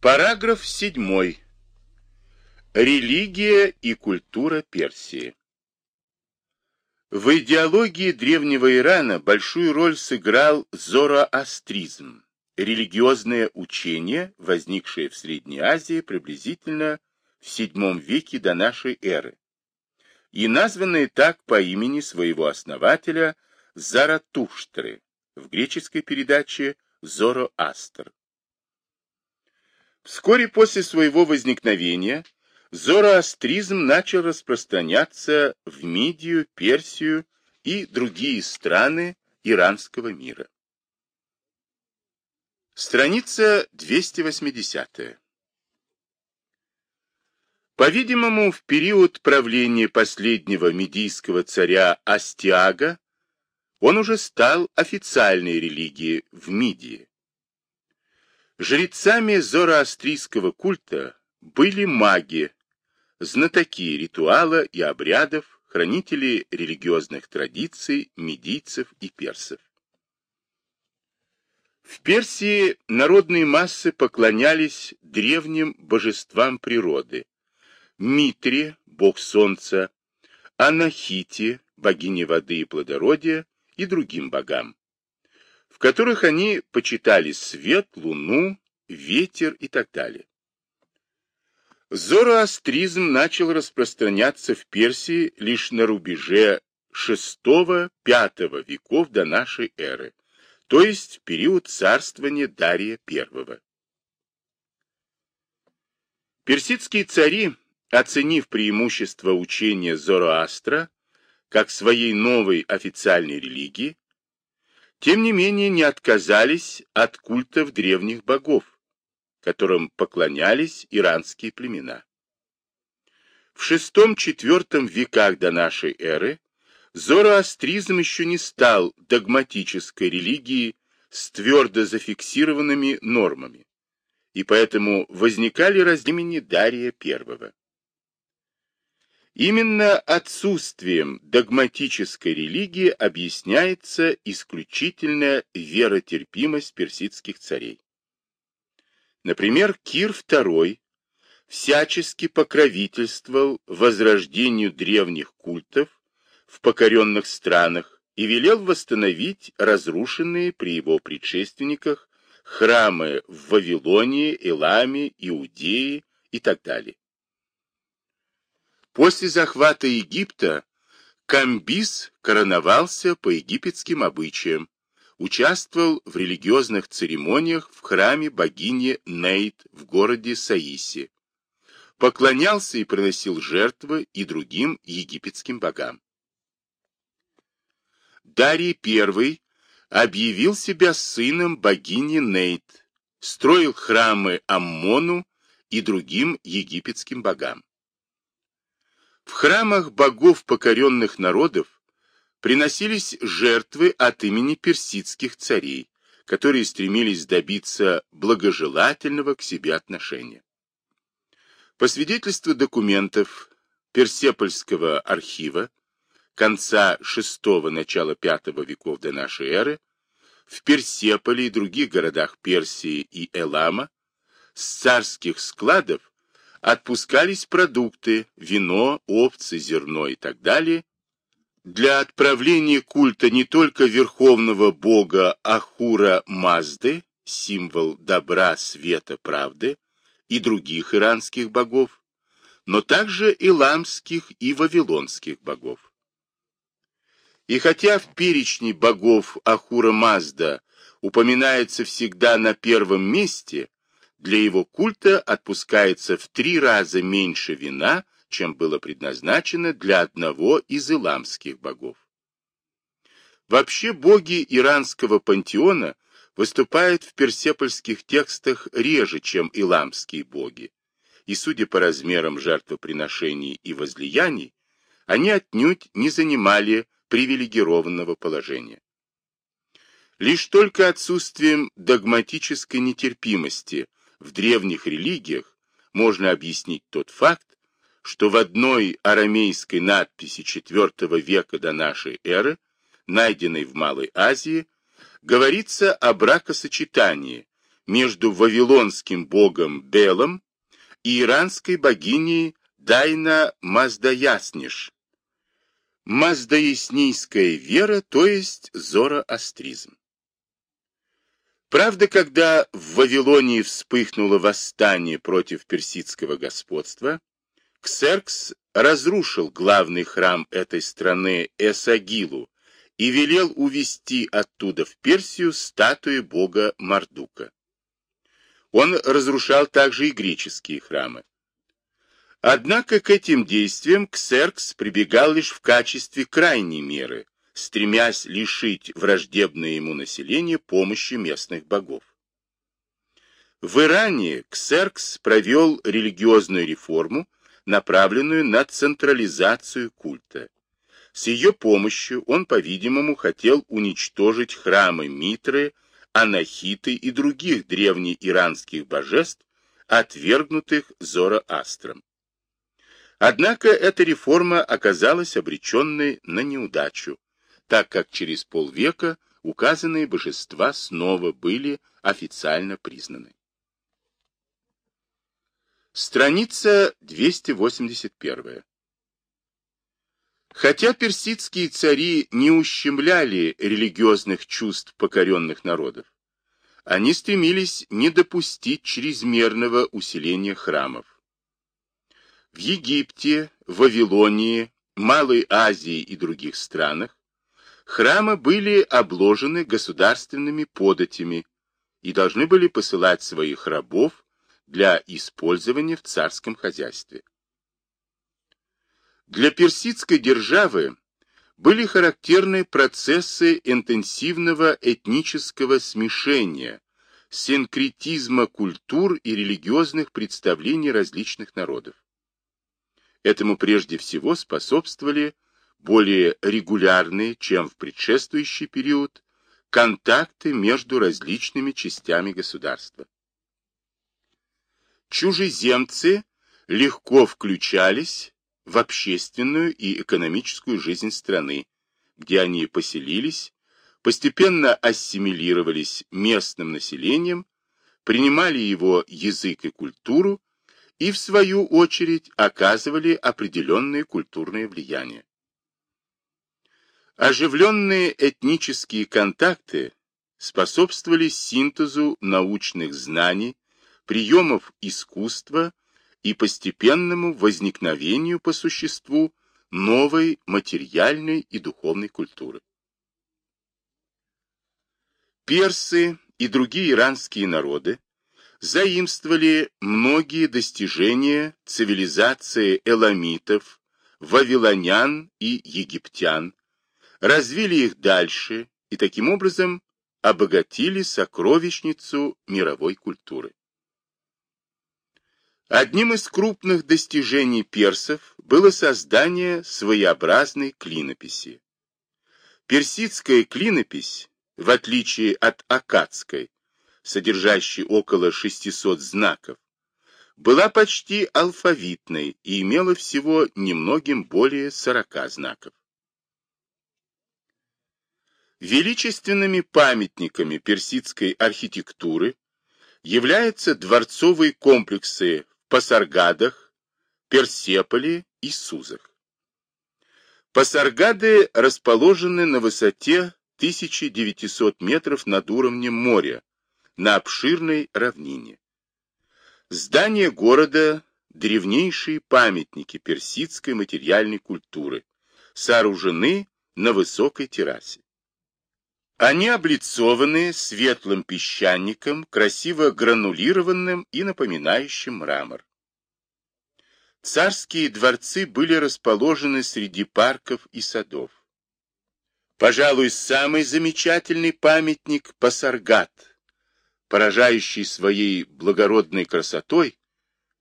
Параграф 7. Религия и культура Персии. В идеологии древнего Ирана большую роль сыграл зороастризм, религиозное учение, возникшее в Средней Азии приблизительно в VII веке до нашей эры, и названное так по имени своего основателя Заратуштры, в греческой передаче Зороастр. Вскоре после своего возникновения зороастризм начал распространяться в Мидию, Персию и другие страны иранского мира. Страница 280. По-видимому, в период правления последнего медийского царя Астиага он уже стал официальной религией в Мидии. Жрецами зороастрийского культа были маги, знатоки ритуала и обрядов, хранители религиозных традиций медийцев и персов. В Персии народные массы поклонялись древним божествам природы, Митре, бог солнца, Анахите, богине воды и плодородия, и другим богам которых они почитали свет, луну, ветер и так далее. Зороастризм начал распространяться в Персии лишь на рубеже VI-V веков до нашей эры, то есть в период царствования Дария I. Персидские цари, оценив преимущество учения Зороастра как своей новой официальной религии, тем не менее не отказались от культов древних богов, которым поклонялись иранские племена. В VI-IV веках до нашей эры зороастризм еще не стал догматической религией с твердо зафиксированными нормами, и поэтому возникали разлимени Дария I. Именно отсутствием догматической религии объясняется исключительная веротерпимость персидских царей. Например, Кир II всячески покровительствовал возрождению древних культов в покоренных странах и велел восстановить разрушенные при его предшественниках храмы в Вавилонии, Эламе, Иудее и так далее. После захвата Египта Камбис короновался по египетским обычаям, участвовал в религиозных церемониях в храме богини Нейт в городе Саиси, поклонялся и приносил жертвы и другим египетским богам. Дарий I объявил себя сыном богини Нейт, строил храмы Аммону и другим египетским богам. В храмах богов покоренных народов приносились жертвы от имени персидских царей, которые стремились добиться благожелательного к себе отношения. По свидетельству документов Персепольского архива конца VI – начала V веков до нашей эры, в Персеполе и других городах Персии и Элама с царских складов отпускались продукты, вино, овцы, зерно и так далее, для отправления культа не только верховного бога Ахура Мазды, символ добра, света, правды, и других иранских богов, но также иламских и вавилонских богов. И хотя в перечне богов Ахура Мазда упоминается всегда на первом месте, для его культа отпускается в три раза меньше вина, чем было предназначено для одного из иламских богов. Вообще боги иранского пантеона выступают в персепольских текстах реже, чем иламские боги, и, судя по размерам жертвоприношений и возлияний, они отнюдь не занимали привилегированного положения. Лишь только отсутствием догматической нетерпимости в древних религиях можно объяснить тот факт, что в одной арамейской надписи IV века до нашей эры, найденной в Малой Азии, говорится о бракосочетании между вавилонским богом Белом и иранской богиней Дайна Маздаясниш. Маздаяснийская вера, то есть зороастризм. Правда, когда в Вавилонии вспыхнуло восстание против персидского господства, Ксеркс разрушил главный храм этой страны Эсагилу и велел увести оттуда в Персию статуи бога Мардука. Он разрушал также и греческие храмы. Однако к этим действиям Ксеркс прибегал лишь в качестве крайней меры, стремясь лишить враждебное ему население помощи местных богов. В Иране Ксеркс провел религиозную реформу, направленную на централизацию культа. С ее помощью он, по-видимому, хотел уничтожить храмы Митры, Анахиты и других древнеиранских божеств, отвергнутых Зороастром. Однако эта реформа оказалась обреченной на неудачу, так как через полвека указанные божества снова были официально признаны. Страница 281. Хотя персидские цари не ущемляли религиозных чувств покоренных народов, они стремились не допустить чрезмерного усиления храмов. В Египте, Вавилонии, Малой Азии и других странах храмы были обложены государственными податями и должны были посылать своих рабов для использования в царском хозяйстве. Для персидской державы были характерны процессы интенсивного этнического смешения, синкретизма культур и религиозных представлений различных народов. Этому прежде всего способствовали более регулярные, чем в предшествующий период, контакты между различными частями государства. Чужеземцы легко включались в общественную и экономическую жизнь страны, где они поселились, постепенно ассимилировались местным населением, принимали его язык и культуру и, в свою очередь, оказывали определенные культурные влияния. Оживленные этнические контакты способствовали синтезу научных знаний, приемов искусства и постепенному возникновению по существу новой материальной и духовной культуры. Персы и другие иранские народы заимствовали многие достижения цивилизации эламитов, вавилонян и египтян, развили их дальше и таким образом обогатили сокровищницу мировой культуры. Одним из крупных достижений персов было создание своеобразной клинописи. Персидская клинопись, в отличие от акадской, содержащей около 600 знаков, была почти алфавитной и имела всего немногим более 40 знаков. Величественными памятниками персидской архитектуры являются дворцовые комплексы Пасаргадах, Персеполе и Сузах. Пасаргады расположены на высоте 1900 метров над уровнем моря, на обширной равнине. Здания города – древнейшие памятники персидской материальной культуры, сооружены на высокой террасе. Они облицованы светлым песчаником, красиво гранулированным и напоминающим мрамор. Царские дворцы были расположены среди парков и садов. Пожалуй, самый замечательный памятник Пасаргат, поражающий своей благородной красотой,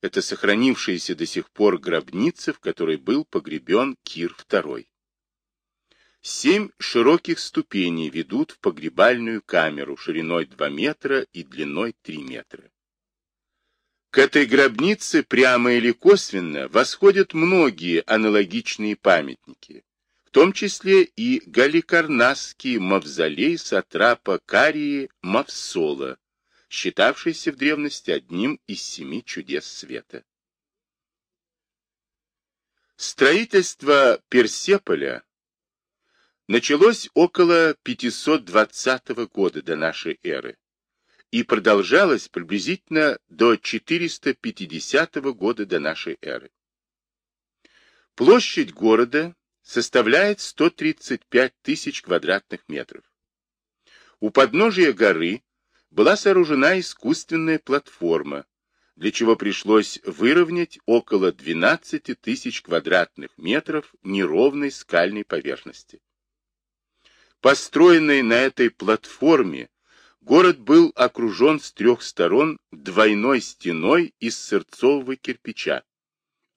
это сохранившаяся до сих пор гробница, в которой был погребен Кир II. Семь широких ступеней ведут в погребальную камеру шириной 2 метра и длиной 3 метра. К этой гробнице прямо или косвенно восходят многие аналогичные памятники, в том числе и Галикарнасский мавзолей сатрапа Карии Мавсола, считавшийся в древности одним из семи чудес света. Строительство Персеполя началось около 520 года до нашей эры и продолжалось приблизительно до 450 года до нашей эры. Площадь города составляет 135 тысяч квадратных метров. У подножия горы была сооружена искусственная платформа, для чего пришлось выровнять около 12 тысяч квадратных метров неровной скальной поверхности. Построенный на этой платформе, город был окружен с трех сторон двойной стеной из сырцового кирпича,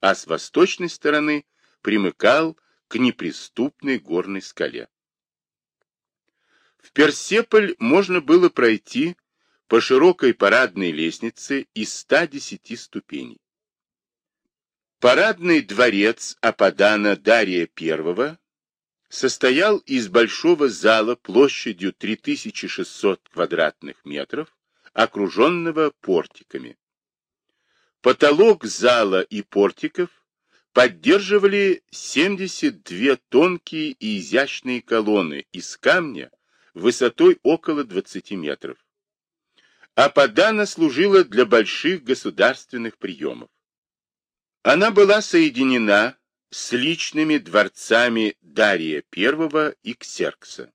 а с восточной стороны примыкал к неприступной горной скале. В Персеполь можно было пройти по широкой парадной лестнице из 110 ступеней. Парадный дворец Ападана Дария I состоял из большого зала площадью 3600 квадратных метров, окруженного портиками. Потолок зала и портиков поддерживали 72 тонкие и изящные колонны из камня высотой около 20 метров. Ападана служила для больших государственных приемов. Она была соединена с личными дворцами Дария I и Ксеркса.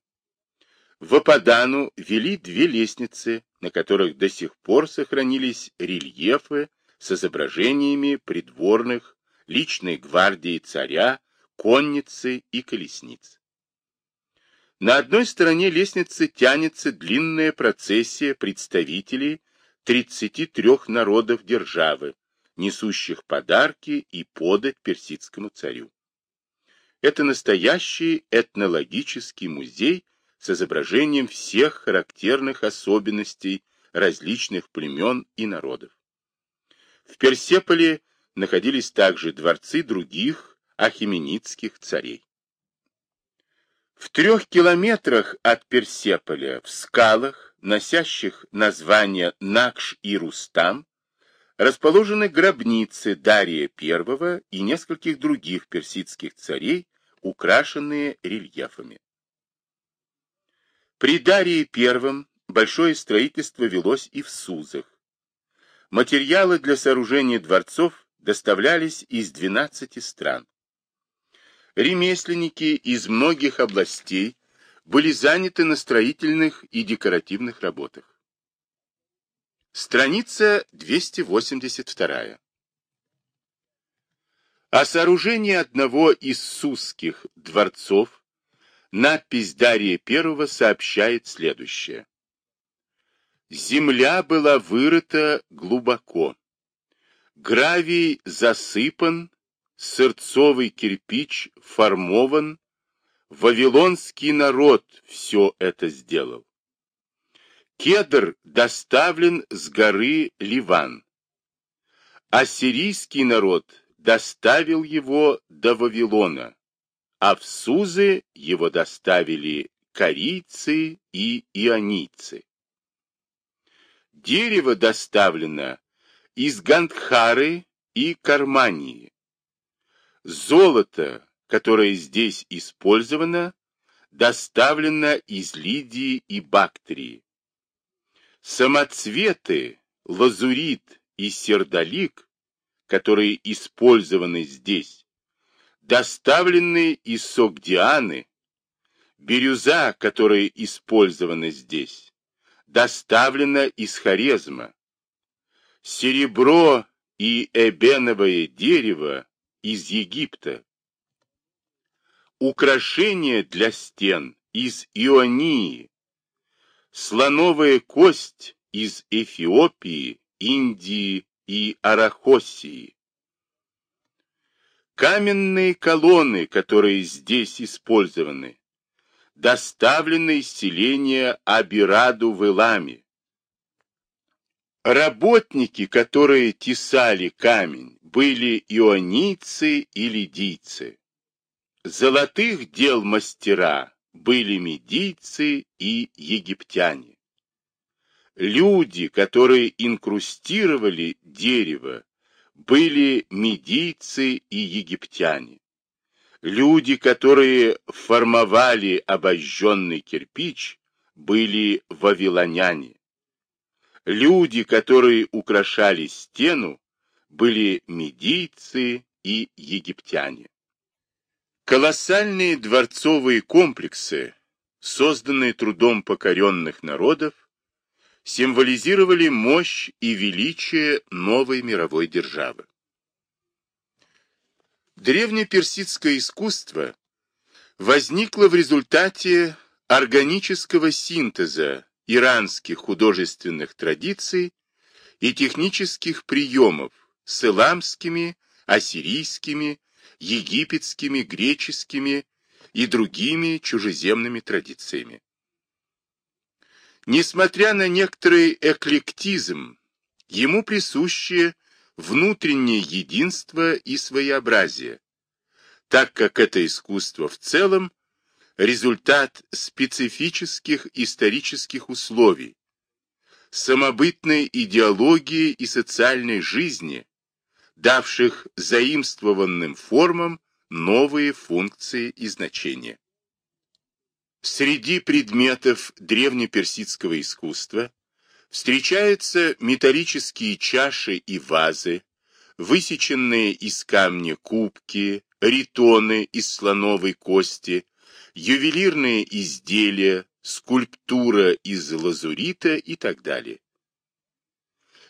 В Ападану вели две лестницы, на которых до сих пор сохранились рельефы с изображениями придворных, личной гвардии царя, конницы и колесниц. На одной стороне лестницы тянется длинная процессия представителей 33 народов державы, несущих подарки и подать персидскому царю. Это настоящий этнологический музей с изображением всех характерных особенностей различных племен и народов. В Персеполе находились также дворцы других ахименидских царей. В трех километрах от Персеполя, в скалах, носящих названия Накш и Рустам, расположены гробницы Дария I и нескольких других персидских царей, украшенные рельефами. При Дарии I большое строительство велось и в Сузах. Материалы для сооружения дворцов доставлялись из 12 стран ремесленники из многих областей были заняты на строительных и декоративных работах. Страница 282. О сооружении одного из сузских дворцов надпись Дария I сообщает следующее. Земля была вырыта глубоко, гравий засыпан сырцовый кирпич формован, вавилонский народ все это сделал. Кедр доставлен с горы Ливан. Ассирийский народ доставил его до Вавилона, а в Сузы его доставили корейцы и ионийцы. Дерево доставлено из Гандхары и Кармании. Золото, которое здесь использовано, доставлено из Лидии и Бактрии. Самоцветы, лазурит и сердолик, которые использованы здесь, доставлены из Согдианы, бирюза, которая использована здесь, доставлена из Хорезма, серебро и эбеновое дерево из Египта. Украшения для стен из Ионии. Слоновая кость из Эфиопии, Индии и Арахосии. Каменные колонны, которые здесь использованы, доставлены из селения Абираду в Иламе. Работники, которые тесали камень, были ионийцы и лидийцы. Золотых дел мастера были медийцы и египтяне. люди, которые инкрустировали дерево, были медийцы и египтяне. Люди, которые формовали обожженный кирпич, были вавилоняне. Люди, которые украшали стену, были медийцы и египтяне. Колоссальные дворцовые комплексы, созданные трудом покоренных народов, символизировали мощь и величие новой мировой державы. Древнеперсидское искусство возникло в результате органического синтеза иранских художественных традиций и технических приемов с иламскими, ассирийскими, египетскими, греческими и другими чужеземными традициями. Несмотря на некоторый эклектизм, ему присуще внутреннее единство и своеобразие, так как это искусство в целом результат специфических исторических условий, самобытной идеологии и социальной жизни, давших заимствованным формам новые функции и значения. Среди предметов древнеперсидского искусства встречаются металлические чаши и вазы, высеченные из камня кубки, ритоны из слоновой кости, ювелирные изделия, скульптура из лазурита и так далее.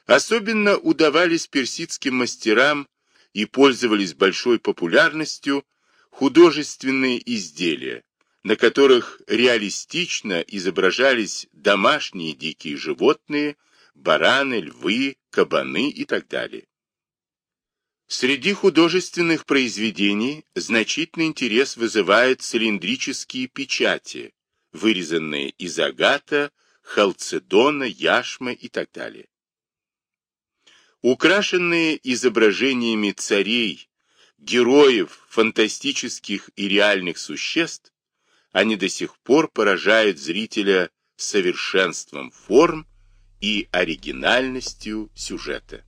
Особенно удавались персидским мастерам и пользовались большой популярностью художественные изделия, на которых реалистично изображались домашние дикие животные, бараны, львы, кабаны и так далее. Среди художественных произведений значительный интерес вызывают цилиндрические печати, вырезанные из агата, халцедона, яшмы и так далее. Украшенные изображениями царей, героев, фантастических и реальных существ, они до сих пор поражают зрителя совершенством форм и оригинальностью сюжета.